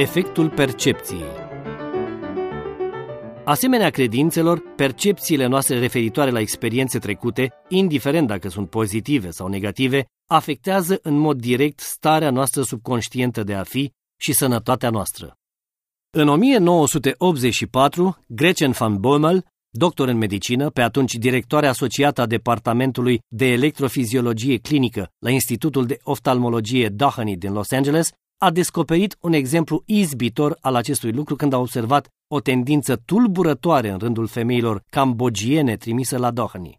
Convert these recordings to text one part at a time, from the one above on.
Efectul percepției Asemenea credințelor, percepțiile noastre referitoare la experiențe trecute, indiferent dacă sunt pozitive sau negative, afectează în mod direct starea noastră subconștientă de a fi și sănătatea noastră. În 1984, Gretchen van Bommel, doctor în medicină, pe atunci directoare asociată a Departamentului de Electrofiziologie Clinică la Institutul de Oftalmologie Doheny din Los Angeles, a descoperit un exemplu izbitor al acestui lucru când a observat o tendință tulburătoare în rândul femeilor cambogiene trimise la Doheny.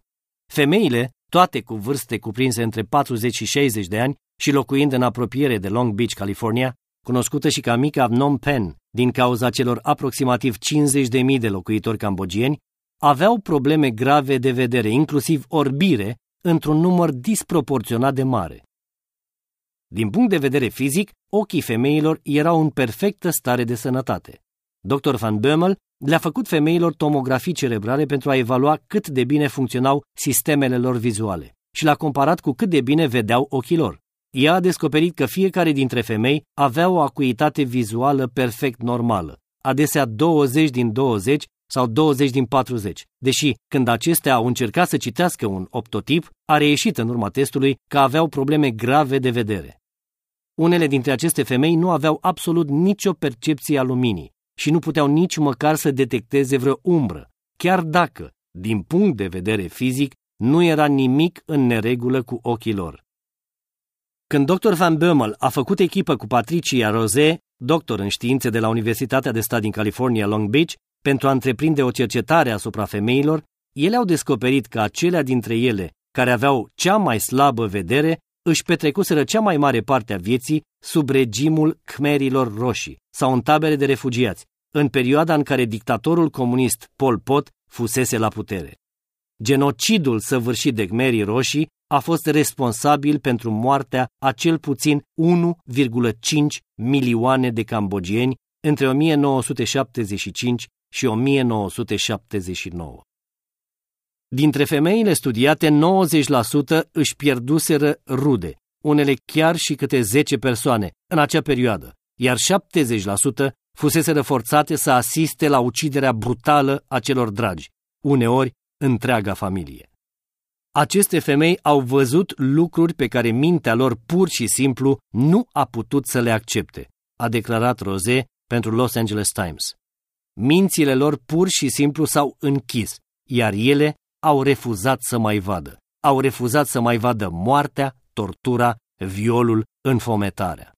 Femeile, toate cu vârste cuprinse între 40 și 60 de ani și locuind în apropiere de Long Beach, California, cunoscută și ca mica Phnom Penh, din cauza celor aproximativ 50.000 de locuitori cambogieni, aveau probleme grave de vedere, inclusiv orbire, într-un număr disproporționat de mare. Din punct de vedere fizic, ochii femeilor erau în perfectă stare de sănătate. Dr. Van Bömmel le-a făcut femeilor tomografii cerebrale pentru a evalua cât de bine funcționau sistemele lor vizuale și l-a comparat cu cât de bine vedeau ochii lor. Ea a descoperit că fiecare dintre femei avea o acuitate vizuală perfect normală, adesea 20 din 20 sau 20 din 40, deși când acestea au încercat să citească un optotip, a reieșit în urma testului că aveau probleme grave de vedere. Unele dintre aceste femei nu aveau absolut nicio percepție a luminii și nu puteau nici măcar să detecteze vreo umbră, chiar dacă, din punct de vedere fizic, nu era nimic în neregulă cu ochii lor. Când dr. Van Bömmel a făcut echipă cu Patricia Rose, doctor în științe de la Universitatea de Stat din California, Long Beach, pentru a întreprinde o cercetare asupra femeilor, ele au descoperit că acelea dintre ele care aveau cea mai slabă vedere își petrecuseră cea mai mare parte a vieții sub regimul Khmerilor roșii sau în tabere de refugiați, în perioada în care dictatorul comunist Pol Pot fusese la putere. Genocidul săvârșit de Khmerii roșii a fost responsabil pentru moartea a cel puțin 1,5 milioane de cambogieni între 1975 și 1979. Dintre femeile studiate, 90% își pierduseră rude, unele chiar și câte 10 persoane, în acea perioadă, iar 70% fusese forțate să asiste la uciderea brutală a celor dragi, uneori întreaga familie. Aceste femei au văzut lucruri pe care mintea lor pur și simplu nu a putut să le accepte, a declarat Rose pentru Los Angeles Times. Mințile lor pur și simplu s-au închis, iar ele au refuzat să mai vadă. Au refuzat să mai vadă moartea, tortura, violul, înfometarea.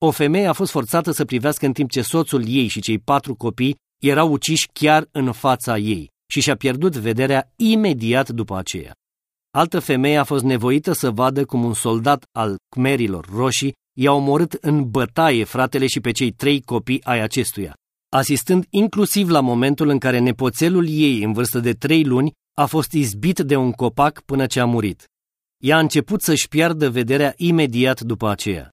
O femeie a fost forțată să privească în timp ce soțul ei și cei patru copii erau uciși chiar în fața ei și și-a pierdut vederea imediat după aceea. Altă femeie a fost nevoită să vadă cum un soldat al Khmerilor roșii i-a omorât în bătaie fratele și pe cei trei copii ai acestuia, asistând inclusiv la momentul în care nepoțelul ei, în vârstă de trei luni, a fost izbit de un copac până ce a murit. Ea a început să-și piardă vederea imediat după aceea.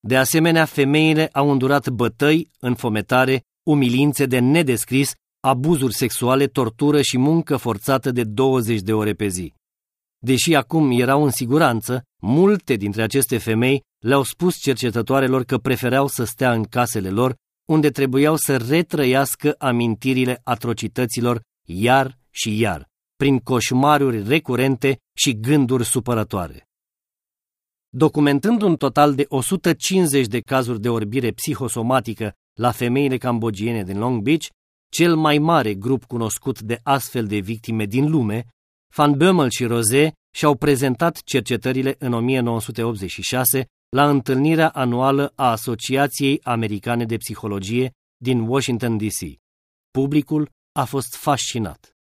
De asemenea, femeile au îndurat bătăi, înfometare, umilințe de nedescris, abuzuri sexuale, tortură și muncă forțată de 20 de ore pe zi. Deși acum erau în siguranță, multe dintre aceste femei le-au spus cercetătoarelor că preferau să stea în casele lor, unde trebuiau să retrăiască amintirile atrocităților iar și iar, prin coșmaruri recurente și gânduri supărătoare. Documentând un total de 150 de cazuri de orbire psihosomatică la femeile cambogiene din Long Beach, cel mai mare grup cunoscut de astfel de victime din lume, Van Bömmel și Rose și-au prezentat cercetările în 1986 la întâlnirea anuală a Asociației Americane de Psihologie din Washington, D.C. Publicul a fost fascinat.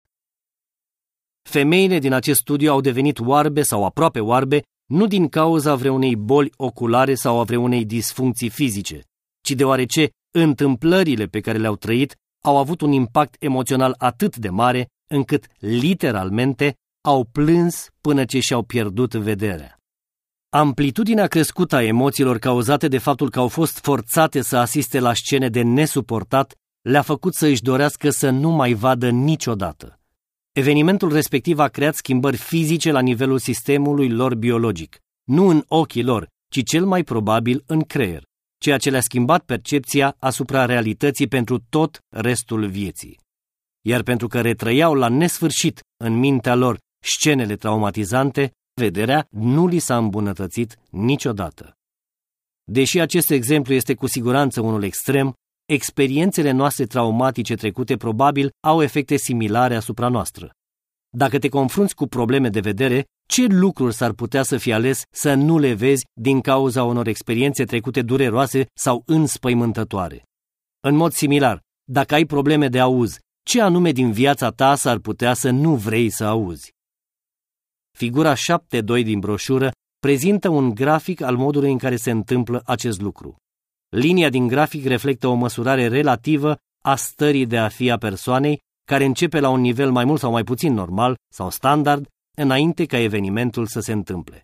Femeile din acest studiu au devenit oarbe sau aproape oarbe nu din cauza vreunei boli oculare sau a vreunei disfuncții fizice, ci deoarece întâmplările pe care le-au trăit au avut un impact emoțional atât de mare încât, literalmente, au plâns până ce și-au pierdut vederea. Amplitudinea crescută a emoțiilor cauzate de faptul că au fost forțate să asiste la scene de nesuportat le-a făcut să își dorească să nu mai vadă niciodată. Evenimentul respectiv a creat schimbări fizice la nivelul sistemului lor biologic, nu în ochii lor, ci cel mai probabil în creier, ceea ce le-a schimbat percepția asupra realității pentru tot restul vieții. Iar pentru că retrăiau la nesfârșit în mintea lor scenele traumatizante, vederea nu li s-a îmbunătățit niciodată. Deși acest exemplu este cu siguranță unul extrem, experiențele noastre traumatice trecute probabil au efecte similare asupra noastră. Dacă te confrunți cu probleme de vedere, ce lucruri s-ar putea să fie ales să nu le vezi din cauza unor experiențe trecute dureroase sau înspăimântătoare? În mod similar, dacă ai probleme de auz, ce anume din viața ta s-ar putea să nu vrei să auzi? Figura 7.2 din broșură prezintă un grafic al modului în care se întâmplă acest lucru. Linia din grafic reflectă o măsurare relativă a stării de a fi a persoanei, care începe la un nivel mai mult sau mai puțin normal sau standard, înainte ca evenimentul să se întâmple.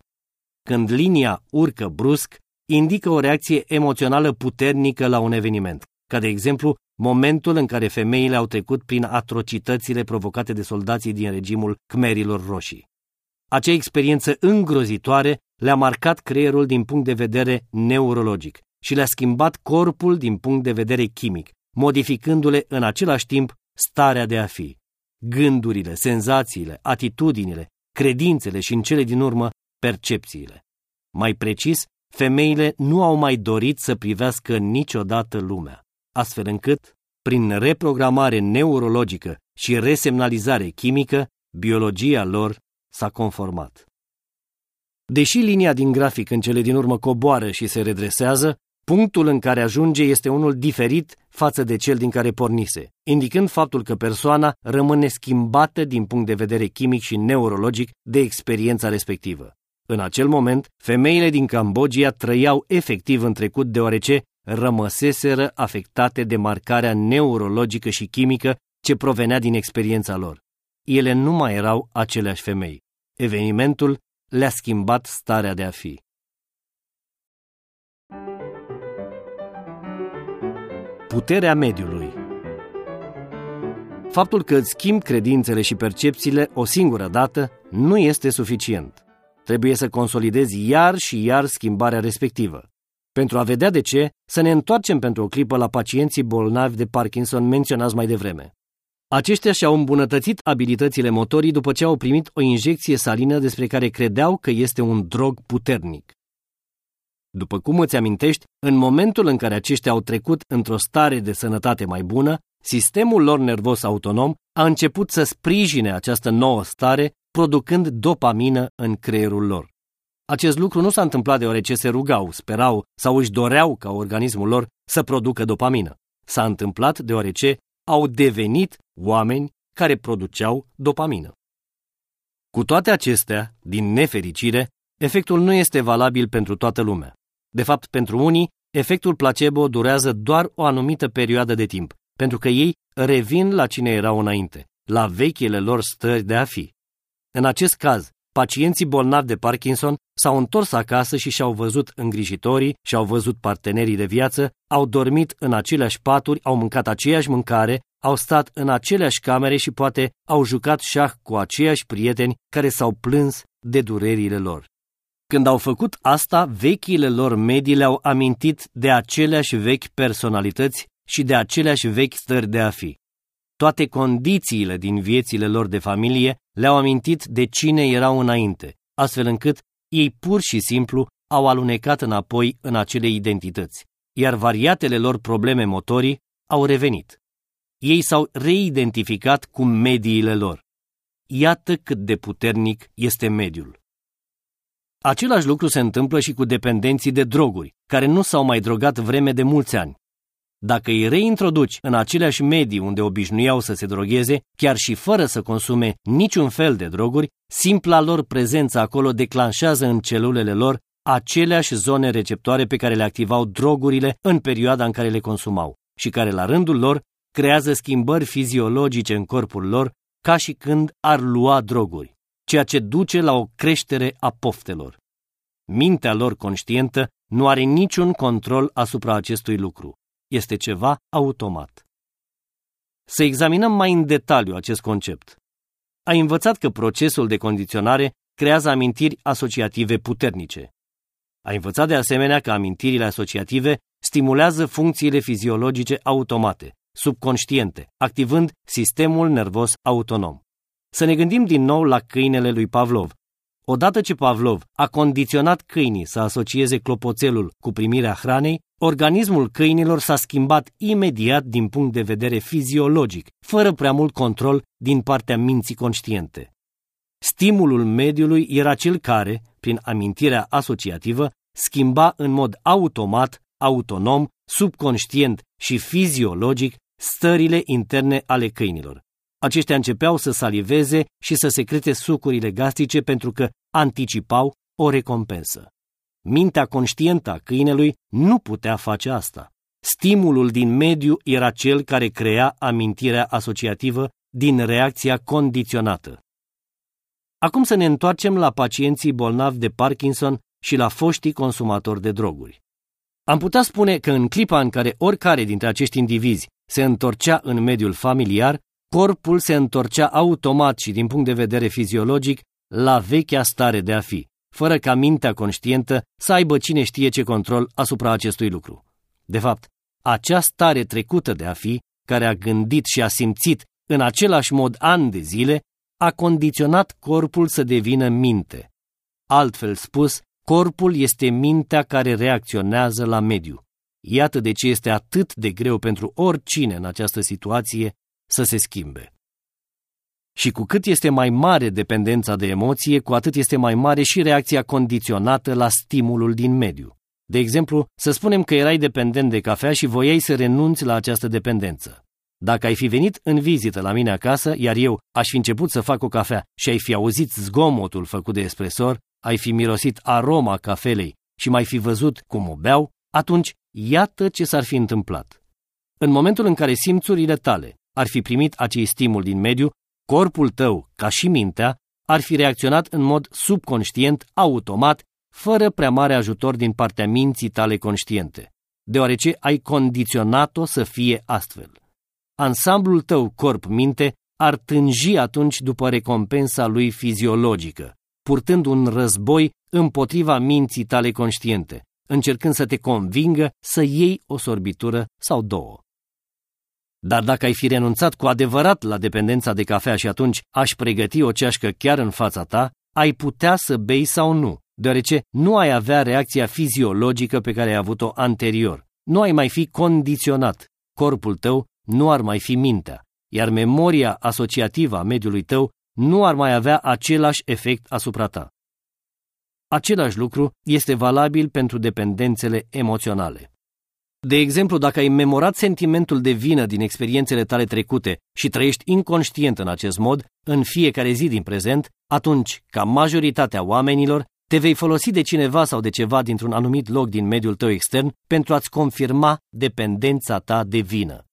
Când linia urcă brusc, indică o reacție emoțională puternică la un eveniment, ca de exemplu momentul în care femeile au trecut prin atrocitățile provocate de soldații din regimul Khmerilor Roșii. Acea experiență îngrozitoare le-a marcat creierul din punct de vedere neurologic și le-a schimbat corpul din punct de vedere chimic, modificându-le în același timp starea de a fi. Gândurile, senzațiile, atitudinile, credințele și în cele din urmă percepțiile. Mai precis, femeile nu au mai dorit să privească niciodată lumea, astfel încât, prin reprogramare neurologică și resemnalizare chimică, biologia lor s-a conformat. Deși linia din grafic în cele din urmă coboară și se redresează, punctul în care ajunge este unul diferit față de cel din care pornise, indicând faptul că persoana rămâne schimbată din punct de vedere chimic și neurologic de experiența respectivă. În acel moment, femeile din Cambodgia trăiau efectiv în trecut deoarece rămăseseră afectate de marcarea neurologică și chimică ce provenea din experiența lor. Ele nu mai erau aceleași femei. Evenimentul le-a schimbat starea de a fi. Puterea mediului Faptul că îți schimbi credințele și percepțiile o singură dată nu este suficient. Trebuie să consolidezi iar și iar schimbarea respectivă. Pentru a vedea de ce, să ne întoarcem pentru o clipă la pacienții bolnavi de Parkinson menționați mai devreme. Aceștia și-au îmbunătățit abilitățile motorii după ce au primit o injecție salină despre care credeau că este un drog puternic. După cum îți amintești, în momentul în care aceștia au trecut într-o stare de sănătate mai bună, sistemul lor nervos autonom a început să sprijine această nouă stare, producând dopamină în creierul lor. Acest lucru nu s-a întâmplat deoarece se rugau, sperau sau își doreau ca organismul lor să producă dopamină. S-a întâmplat deoarece au devenit oameni care produceau dopamină. Cu toate acestea, din nefericire, efectul nu este valabil pentru toată lumea. De fapt, pentru unii, efectul placebo durează doar o anumită perioadă de timp, pentru că ei revin la cine erau înainte, la vechile lor stări de a fi. În acest caz, pacienții bolnavi de Parkinson s-au întors acasă și și-au văzut îngrijitorii, și-au văzut partenerii de viață, au dormit în aceleași paturi, au mâncat aceeași mâncare, au stat în aceleași camere și poate au jucat șah cu aceiași prieteni care s-au plâns de durerile lor. Când au făcut asta, vechile lor medii le-au amintit de aceleași vechi personalități și de aceleași vechi stări de a fi. Toate condițiile din viețile lor de familie le-au amintit de cine erau înainte, astfel încât ei pur și simplu au alunecat înapoi în acele identități, iar variatele lor probleme motorii au revenit. Ei s-au reidentificat cu mediile lor. Iată cât de puternic este mediul. Același lucru se întâmplă și cu dependenții de droguri, care nu s-au mai drogat vreme de mulți ani. Dacă îi reintroduci în aceleași medii unde obișnuiau să se drogheze, chiar și fără să consume niciun fel de droguri, simpla lor prezență acolo declanșează în celulele lor aceleași zone receptoare pe care le activau drogurile în perioada în care le consumau și care la rândul lor creează schimbări fiziologice în corpul lor ca și când ar lua droguri, ceea ce duce la o creștere a poftelor. Mintea lor conștientă nu are niciun control asupra acestui lucru este ceva automat. Să examinăm mai în detaliu acest concept. Ai învățat că procesul de condiționare creează amintiri asociative puternice. A învățat de asemenea că amintirile asociative stimulează funcțiile fiziologice automate, subconștiente, activând sistemul nervos autonom. Să ne gândim din nou la câinele lui Pavlov. Odată ce Pavlov a condiționat câinii să asocieze clopoțelul cu primirea hranei, organismul câinilor s-a schimbat imediat din punct de vedere fiziologic, fără prea mult control din partea minții conștiente. Stimulul mediului era cel care, prin amintirea asociativă, schimba în mod automat, autonom, subconștient și fiziologic stările interne ale câinilor. Aceștia începeau să saliveze și să secrete sucurile gastrice pentru că anticipau o recompensă. Mintea conștientă a câinelui nu putea face asta. Stimulul din mediu era cel care crea amintirea asociativă din reacția condiționată. Acum să ne întoarcem la pacienții bolnavi de Parkinson și la foștii consumatori de droguri. Am putea spune că în clipa în care oricare dintre acești indivizi se întorcea în mediul familiar, corpul se întorcea automat și din punct de vedere fiziologic la vechea stare de a fi, fără ca mintea conștientă să aibă cine știe ce control asupra acestui lucru. De fapt, acea stare trecută de a fi, care a gândit și a simțit în același mod ani de zile, a condiționat corpul să devină minte. Altfel spus, corpul este mintea care reacționează la mediu. Iată de ce este atât de greu pentru oricine în această situație să se schimbe. Și cu cât este mai mare dependența de emoție, cu atât este mai mare și reacția condiționată la stimulul din mediu. De exemplu, să spunem că erai dependent de cafea și voiai să renunți la această dependență. Dacă ai fi venit în vizită la mine acasă, iar eu aș fi început să fac o cafea și ai fi auzit zgomotul făcut de espresor, ai fi mirosit aroma cafelei și mai fi văzut cum o beau, atunci iată ce s-ar fi întâmplat. În momentul în care simțurile tale ar fi primit acei stimul din mediu, corpul tău, ca și mintea, ar fi reacționat în mod subconștient, automat, fără prea mare ajutor din partea minții tale conștiente, deoarece ai condiționat-o să fie astfel. Ansamblul tău corp-minte ar tânji atunci după recompensa lui fiziologică, purtând un război împotriva minții tale conștiente, încercând să te convingă să iei o sorbitură sau două. Dar dacă ai fi renunțat cu adevărat la dependența de cafea și atunci aș pregăti o ceașcă chiar în fața ta, ai putea să bei sau nu, deoarece nu ai avea reacția fiziologică pe care ai avut-o anterior. Nu ai mai fi condiționat. Corpul tău nu ar mai fi mintea, iar memoria asociativă a mediului tău nu ar mai avea același efect asupra ta. Același lucru este valabil pentru dependențele emoționale. De exemplu, dacă ai memorat sentimentul de vină din experiențele tale trecute și trăiești inconștient în acest mod, în fiecare zi din prezent, atunci, ca majoritatea oamenilor, te vei folosi de cineva sau de ceva dintr-un anumit loc din mediul tău extern pentru a-ți confirma dependența ta de vină.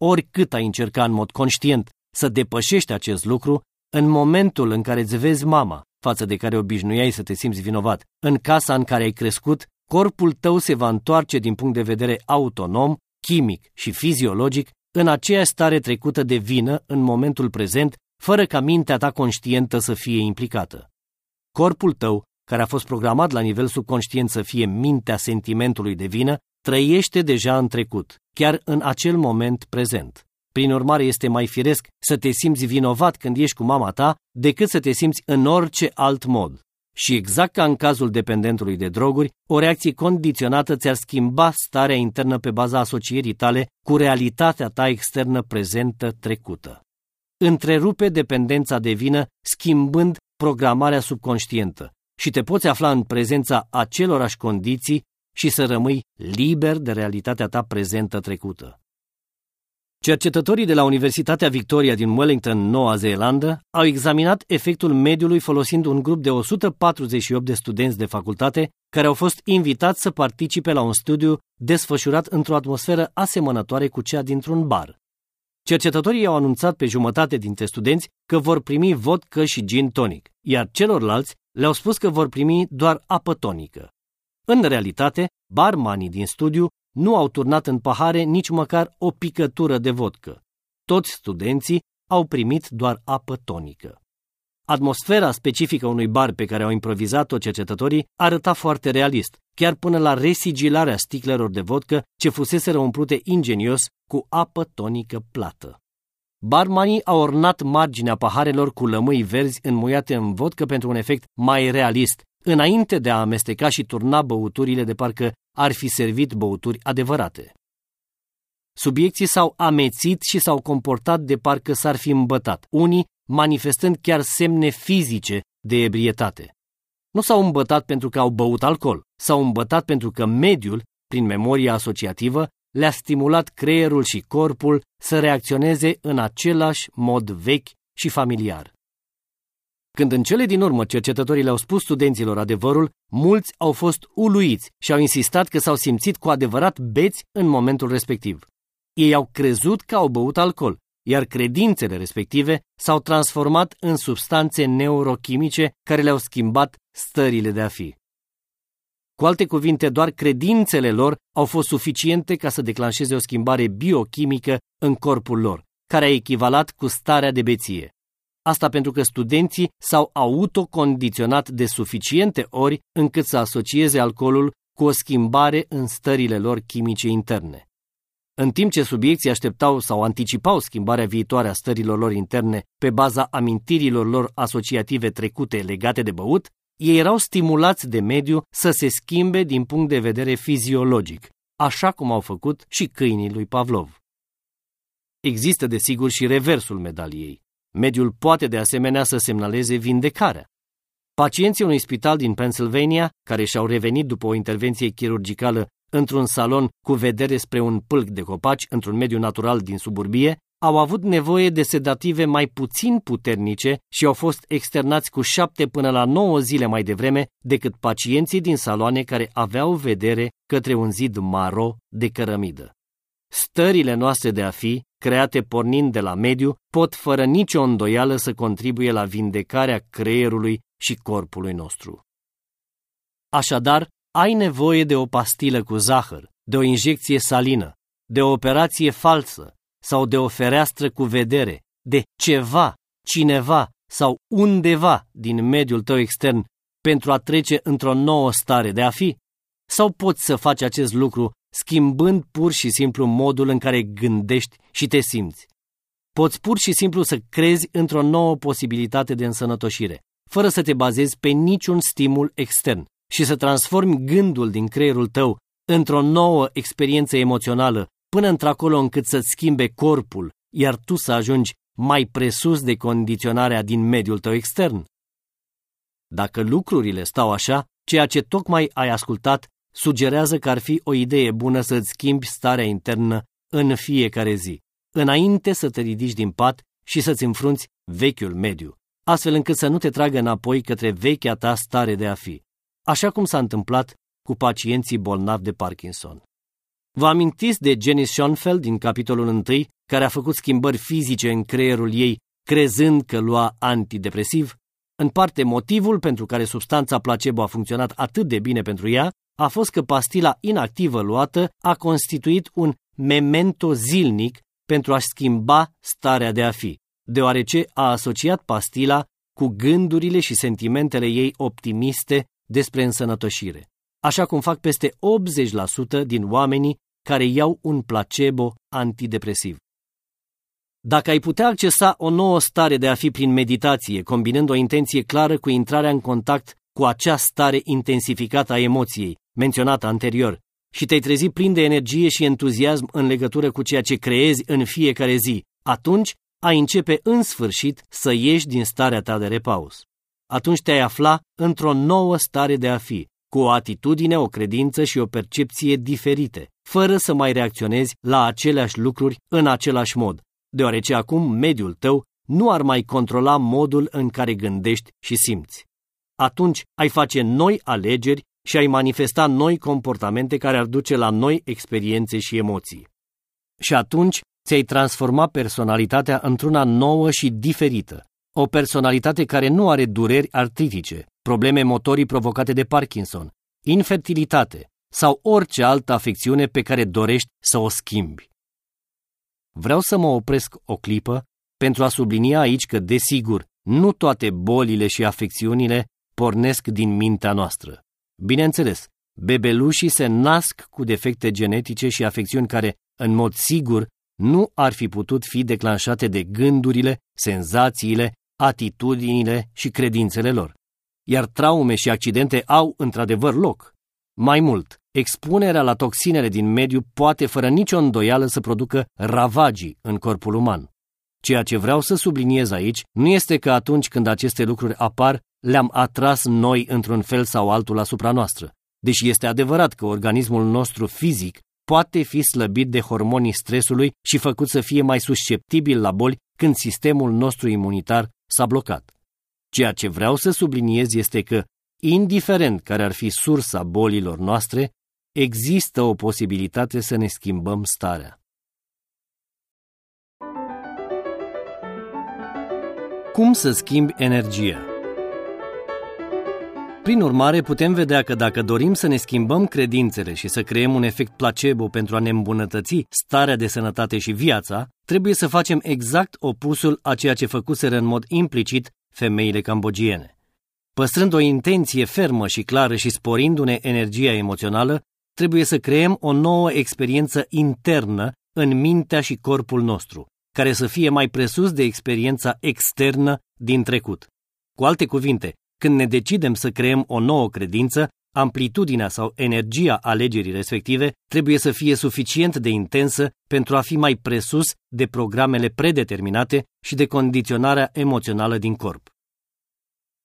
Oricât ai încerca în mod conștient să depășești acest lucru, în momentul în care îți vezi mama, față de care obișnuiai să te simți vinovat, în casa în care ai crescut, corpul tău se va întoarce din punct de vedere autonom, chimic și fiziologic în aceeași stare trecută de vină în momentul prezent, fără ca mintea ta conștientă să fie implicată. Corpul tău, care a fost programat la nivel subconștient să fie mintea sentimentului de vină, trăiește deja în trecut, chiar în acel moment prezent. Prin urmare, este mai firesc să te simți vinovat când ești cu mama ta decât să te simți în orice alt mod. Și exact ca în cazul dependentului de droguri, o reacție condiționată ți-ar schimba starea internă pe baza asocierii tale cu realitatea ta externă prezentă trecută. Întrerupe dependența de vină schimbând programarea subconștientă și te poți afla în prezența acelorași condiții și să rămâi liber de realitatea ta prezentă trecută. Cercetătorii de la Universitatea Victoria din Wellington, Noua Zeelandă, au examinat efectul mediului folosind un grup de 148 de studenți de facultate care au fost invitați să participe la un studiu desfășurat într-o atmosferă asemănătoare cu cea dintr-un bar. Cercetătorii au anunțat pe jumătate dintre studenți că vor primi vodcă și gin tonic, iar celorlalți le-au spus că vor primi doar apă tonică. În realitate, barmanii din studiu nu au turnat în pahare nici măcar o picătură de vodcă. Toți studenții au primit doar apă tonică. Atmosfera specifică unui bar pe care au improvizat-o cercetătorii arăta foarte realist, chiar până la resigilarea sticlelor de vodcă ce fuseseră umplute ingenios cu apă tonică plată. Barmanii au ornat marginea paharelor cu lămâi verzi înmuiate în vodcă pentru un efect mai realist, înainte de a amesteca și turna băuturile de parcă ar fi servit băuturi adevărate. Subiecții s-au amețit și s-au comportat de parcă s-ar fi îmbătat, unii manifestând chiar semne fizice de ebrietate. Nu s-au îmbătat pentru că au băut alcool, s-au îmbătat pentru că mediul, prin memoria asociativă, le-a stimulat creierul și corpul să reacționeze în același mod vechi și familiar. Când în cele din urmă cercetătorii le-au spus studenților adevărul, mulți au fost uluiți și au insistat că s-au simțit cu adevărat beți în momentul respectiv. Ei au crezut că au băut alcool, iar credințele respective s-au transformat în substanțe neurochimice care le-au schimbat stările de a fi. Cu alte cuvinte, doar credințele lor au fost suficiente ca să declanșeze o schimbare biochimică în corpul lor, care a echivalat cu starea de beție. Asta pentru că studenții s-au autocondiționat de suficiente ori încât să asocieze alcoolul cu o schimbare în stările lor chimice interne. În timp ce subiecții așteptau sau anticipau schimbarea viitoare a stărilor lor interne pe baza amintirilor lor asociative trecute legate de băut, ei erau stimulați de mediu să se schimbe din punct de vedere fiziologic, așa cum au făcut și câinii lui Pavlov. Există desigur și reversul medaliei. Mediul poate de asemenea să semnaleze vindecarea. Pacienții unui spital din Pennsylvania, care și-au revenit după o intervenție chirurgicală într-un salon cu vedere spre un pâlc de copaci într-un mediu natural din suburbie, au avut nevoie de sedative mai puțin puternice și au fost externați cu șapte până la nouă zile mai devreme decât pacienții din saloane care aveau vedere către un zid maro de cărămidă. Stările noastre de a fi, create pornind de la mediu, pot fără nicio îndoială să contribuie la vindecarea creierului și corpului nostru. Așadar, ai nevoie de o pastilă cu zahăr, de o injecție salină, de o operație falsă sau de o fereastră cu vedere, de ceva, cineva sau undeva din mediul tău extern pentru a trece într-o nouă stare de a fi? Sau poți să faci acest lucru schimbând pur și simplu modul în care gândești și te simți? Poți pur și simplu să crezi într-o nouă posibilitate de însănătoșire, fără să te bazezi pe niciun stimul extern, și să transformi gândul din creierul tău într-o nouă experiență emoțională până într-acolo încât să-ți schimbe corpul, iar tu să ajungi mai presus de condiționarea din mediul tău extern. Dacă lucrurile stau așa, ceea ce tocmai ai ascultat sugerează că ar fi o idee bună să-ți schimbi starea internă în fiecare zi, înainte să te ridici din pat și să-ți înfrunți vechiul mediu, astfel încât să nu te tragă înapoi către vechea ta stare de a fi așa cum s-a întâmplat cu pacienții bolnavi de Parkinson. Vă amintiți de Jenny Schoenfeld din capitolul 1, care a făcut schimbări fizice în creierul ei, crezând că lua antidepresiv? În parte, motivul pentru care substanța placebo a funcționat atât de bine pentru ea a fost că pastila inactivă luată a constituit un memento zilnic pentru a-și schimba starea de a fi, deoarece a asociat pastila cu gândurile și sentimentele ei optimiste despre însănătoșire, așa cum fac peste 80% din oamenii care iau un placebo antidepresiv. Dacă ai putea accesa o nouă stare de a fi prin meditație, combinând o intenție clară cu intrarea în contact cu acea stare intensificată a emoției, menționată anterior, și te-ai trezi plin de energie și entuziasm în legătură cu ceea ce creezi în fiecare zi, atunci ai începe în sfârșit să ieși din starea ta de repaus atunci te-ai afla într-o nouă stare de a fi, cu o atitudine, o credință și o percepție diferite, fără să mai reacționezi la aceleași lucruri în același mod, deoarece acum mediul tău nu ar mai controla modul în care gândești și simți. Atunci ai face noi alegeri și ai manifesta noi comportamente care ar duce la noi experiențe și emoții. Și atunci ți-ai transforma personalitatea într-una nouă și diferită, o personalitate care nu are dureri artritice, probleme motorii provocate de Parkinson, infertilitate sau orice altă afecțiune pe care dorești să o schimbi. Vreau să mă opresc o clipă pentru a sublinia aici că, desigur, nu toate bolile și afecțiunile pornesc din mintea noastră. Bineînțeles, bebelușii se nasc cu defecte genetice și afecțiuni care, în mod sigur, nu ar fi putut fi declanșate de gândurile, senzațiile, atitudinile și credințele lor. Iar traume și accidente au într-adevăr loc. Mai mult, expunerea la toxinele din mediu poate fără nicio îndoială să producă ravagii în corpul uman. Ceea ce vreau să subliniez aici nu este că atunci când aceste lucruri apar, le-am atras noi într-un fel sau altul asupra noastră. Deși este adevărat că organismul nostru fizic poate fi slăbit de hormonii stresului și făcut să fie mai susceptibil la boli când sistemul nostru imunitar s-a blocat. Ceea ce vreau să subliniez este că, indiferent care ar fi sursa bolilor noastre, există o posibilitate să ne schimbăm starea. Cum să schimbi energia? Prin urmare, putem vedea că dacă dorim să ne schimbăm credințele și să creăm un efect placebo pentru a ne îmbunătăți starea de sănătate și viața, trebuie să facem exact opusul a ceea ce făcuseră în mod implicit femeile cambogiene. Păstrând o intenție fermă și clară și sporindu-ne energia emoțională, trebuie să creăm o nouă experiență internă în mintea și corpul nostru, care să fie mai presus de experiența externă din trecut. Cu alte cuvinte, când ne decidem să creăm o nouă credință, amplitudinea sau energia alegerii respective trebuie să fie suficient de intensă pentru a fi mai presus de programele predeterminate și de condiționarea emoțională din corp.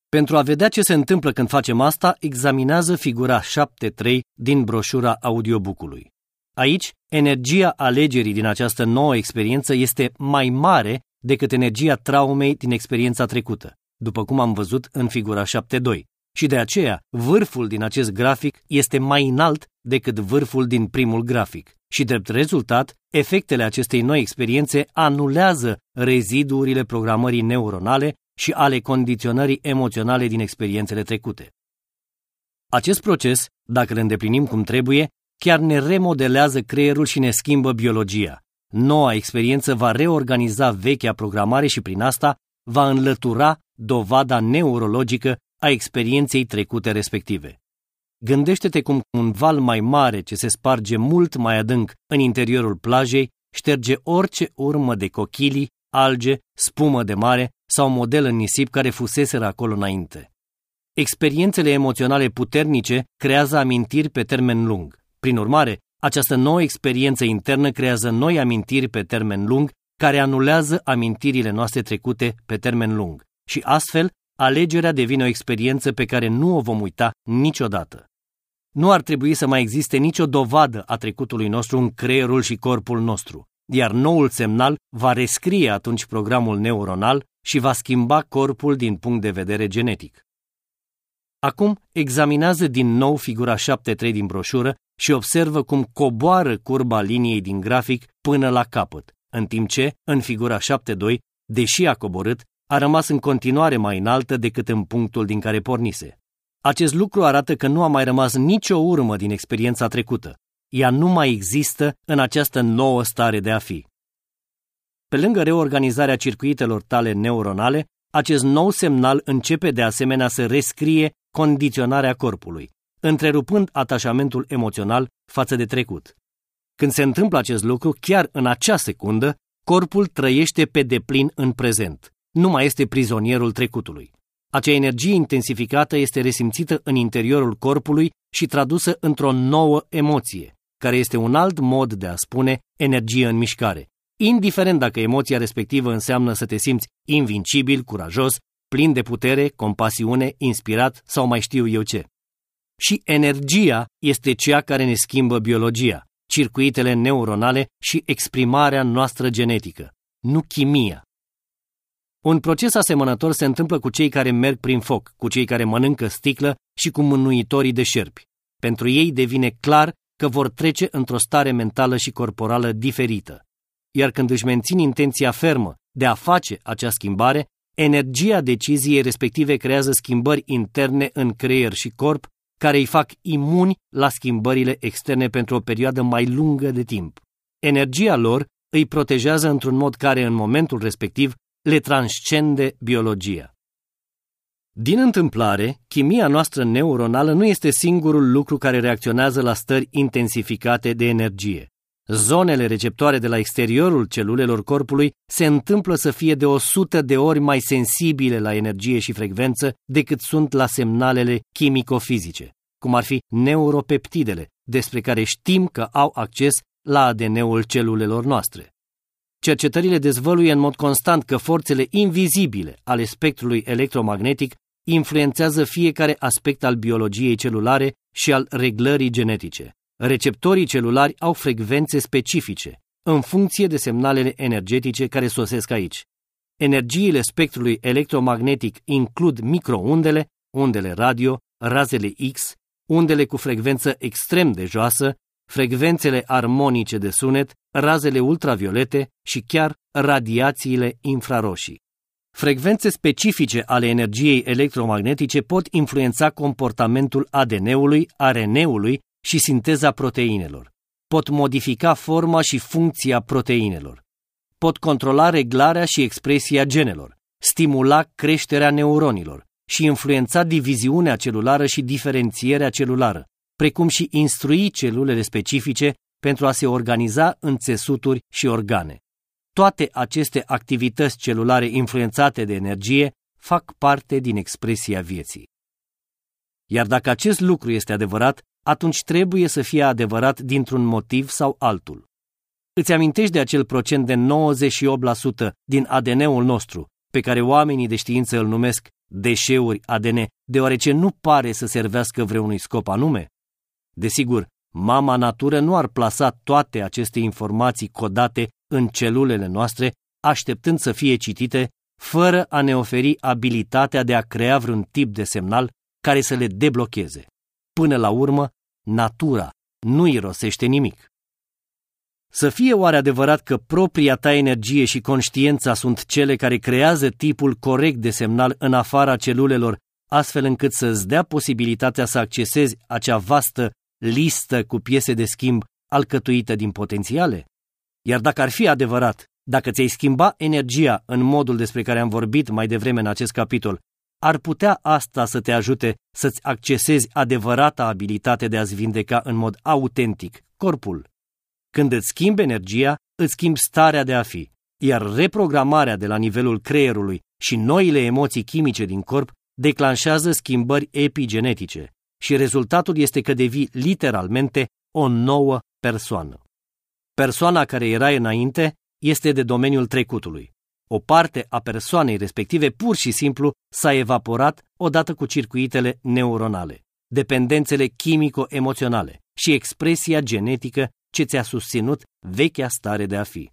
Pentru a vedea ce se întâmplă când facem asta, examinează figura 7.3 din broșura audiobookului. Aici, energia alegerii din această nouă experiență este mai mare decât energia traumei din experiența trecută după cum am văzut în figura 7.2. Și de aceea, vârful din acest grafic este mai înalt decât vârful din primul grafic. Și drept rezultat, efectele acestei noi experiențe anulează reziduurile programării neuronale și ale condiționării emoționale din experiențele trecute. Acest proces, dacă îl îndeplinim cum trebuie, chiar ne remodelează creierul și ne schimbă biologia. Noua experiență va reorganiza vechea programare și prin asta va înlătura dovada neurologică a experienței trecute respective. Gândește-te cum un val mai mare ce se sparge mult mai adânc în interiorul plajei șterge orice urmă de cochilii, alge, spumă de mare sau model în nisip care fuseseră acolo înainte. Experiențele emoționale puternice creează amintiri pe termen lung. Prin urmare, această nouă experiență internă creează noi amintiri pe termen lung care anulează amintirile noastre trecute pe termen lung și astfel alegerea devine o experiență pe care nu o vom uita niciodată. Nu ar trebui să mai existe nicio dovadă a trecutului nostru în creierul și corpul nostru, iar noul semnal va rescrie atunci programul neuronal și va schimba corpul din punct de vedere genetic. Acum examinează din nou figura 7.3 din broșură și observă cum coboară curba liniei din grafic până la capăt, în timp ce, în figura 7.2, deși a coborât, a rămas în continuare mai înaltă decât în punctul din care pornise. Acest lucru arată că nu a mai rămas nicio urmă din experiența trecută. Ea nu mai există în această nouă stare de a fi. Pe lângă reorganizarea circuitelor tale neuronale, acest nou semnal începe de asemenea să rescrie condiționarea corpului, întrerupând atașamentul emoțional față de trecut. Când se întâmplă acest lucru, chiar în acea secundă, corpul trăiește pe deplin în prezent. Nu mai este prizonierul trecutului. Acea energie intensificată este resimțită în interiorul corpului și tradusă într-o nouă emoție, care este un alt mod de a spune energie în mișcare. Indiferent dacă emoția respectivă înseamnă să te simți invincibil, curajos, plin de putere, compasiune, inspirat sau mai știu eu ce. Și energia este cea care ne schimbă biologia, circuitele neuronale și exprimarea noastră genetică, nu chimia. Un proces asemănător se întâmplă cu cei care merg prin foc, cu cei care mănâncă sticlă și cu mânuitorii de șerpi. Pentru ei devine clar că vor trece într-o stare mentală și corporală diferită. Iar când își mențin intenția fermă de a face acea schimbare, energia deciziei respective creează schimbări interne în creier și corp care îi fac imuni la schimbările externe pentru o perioadă mai lungă de timp. Energia lor îi protejează într-un mod care în momentul respectiv le transcende biologia. Din întâmplare, chimia noastră neuronală nu este singurul lucru care reacționează la stări intensificate de energie. Zonele receptoare de la exteriorul celulelor corpului se întâmplă să fie de 100 de ori mai sensibile la energie și frecvență decât sunt la semnalele chimico-fizice, cum ar fi neuropeptidele, despre care știm că au acces la ADN-ul celulelor noastre. Cercetările dezvăluie în mod constant că forțele invizibile ale spectrului electromagnetic influențează fiecare aspect al biologiei celulare și al reglării genetice. Receptorii celulari au frecvențe specifice, în funcție de semnalele energetice care sosesc aici. Energiile spectrului electromagnetic includ microundele, undele radio, razele X, undele cu frecvență extrem de joasă, frecvențele armonice de sunet, razele ultraviolete și chiar radiațiile infraroșii. Frecvențe specifice ale energiei electromagnetice pot influența comportamentul ADN-ului, RNA-ului și sinteza proteinelor. Pot modifica forma și funcția proteinelor. Pot controla reglarea și expresia genelor, stimula creșterea neuronilor și influența diviziunea celulară și diferențierea celulară, precum și instrui celulele specifice pentru a se organiza în țesuturi și organe. Toate aceste activități celulare influențate de energie fac parte din expresia vieții. Iar dacă acest lucru este adevărat, atunci trebuie să fie adevărat dintr-un motiv sau altul. Îți amintești de acel procent de 98% din ADN-ul nostru, pe care oamenii de știință îl numesc deșeuri ADN, deoarece nu pare să servească vreunui scop anume? Desigur, mama natură nu ar plasa toate aceste informații codate în celulele noastre, așteptând să fie citite, fără a ne oferi abilitatea de a crea vreun tip de semnal care să le deblocheze. Până la urmă, natura nu irosește nimic. Să fie oare adevărat că propria ta energie și conștiința sunt cele care creează tipul corect de semnal în afara celulelor, astfel încât să îți dea posibilitatea să accesezi acea vastă listă cu piese de schimb alcătuită din potențiale? Iar dacă ar fi adevărat, dacă ți-ai schimba energia în modul despre care am vorbit mai devreme în acest capitol, ar putea asta să te ajute să-ți accesezi adevărata abilitate de a-ți vindeca în mod autentic corpul. Când îți schimbi energia, îți schimbi starea de a fi, iar reprogramarea de la nivelul creierului și noile emoții chimice din corp declanșează schimbări epigenetice și rezultatul este că devii literalmente o nouă persoană. Persoana care era înainte este de domeniul trecutului. O parte a persoanei respective pur și simplu s-a evaporat odată cu circuitele neuronale, dependențele chimico-emoționale și expresia genetică ce ți-a susținut vechea stare de a fi.